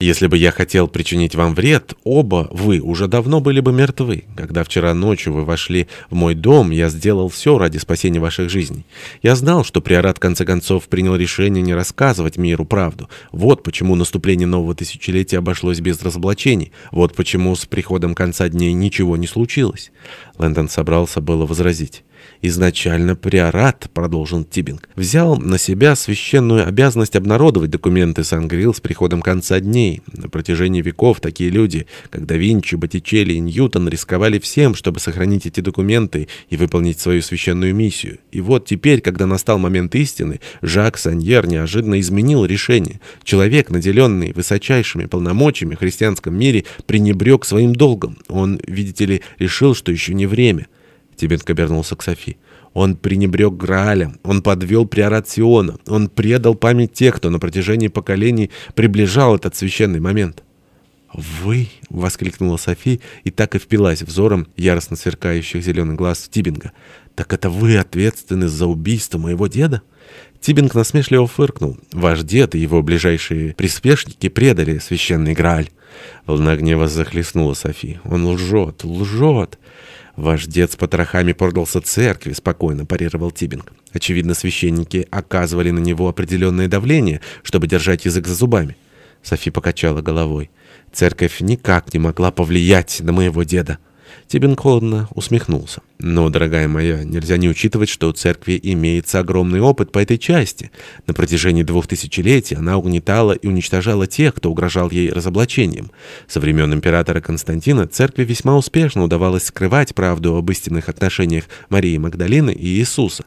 Если бы я хотел причинить вам вред, оба вы уже давно были бы мертвы. Когда вчера ночью вы вошли в мой дом, я сделал все ради спасения ваших жизней. Я знал, что приорат в конце концов принял решение не рассказывать миру правду. Вот почему наступление нового тысячелетия обошлось без разоблачений. Вот почему с приходом конца дней ничего не случилось. Лэндон собрался было возразить. Изначально приорат, продолжил Тибинг, взял на себя священную обязанность обнародовать документы Сангрил с приходом конца дней. На протяжении веков такие люди, как да Винчи, Боттичелли и Ньютон, рисковали всем, чтобы сохранить эти документы и выполнить свою священную миссию. И вот теперь, когда настал момент истины, Жак Саньер неожиданно изменил решение. Человек, наделенный высочайшими полномочиями в христианском мире, пренебрег своим долгом. Он, видите ли, решил, что еще не время. Тибинг обернулся к Софи. Он пренебрег Граалем, он подвел приорат он предал память тех, кто на протяжении поколений приближал этот священный момент. «Вы!» — воскликнула Софи и так и впилась взором яростно сверкающих зеленых глаз Тибинга. «Так это вы ответственны за убийство моего деда?» Тибинг насмешливо фыркнул. «Ваш дед и его ближайшие приспешники предали священный Грааль». Волна гнева захлестнула Софи. «Он лжет, лжет!» «Ваш дед с потрохами продался церкви», — спокойно парировал Тибинг. Очевидно, священники оказывали на него определенное давление, чтобы держать язык за зубами. Софи покачала головой. «Церковь никак не могла повлиять на моего деда». Тибин холодно усмехнулся. «Но, дорогая моя, нельзя не учитывать, что у церкви имеется огромный опыт по этой части. На протяжении двух тысячелетий она угнетала и уничтожала тех, кто угрожал ей разоблачением. Со времен императора Константина церкви весьма успешно удавалось скрывать правду об истинных отношениях Марии Магдалины и Иисуса.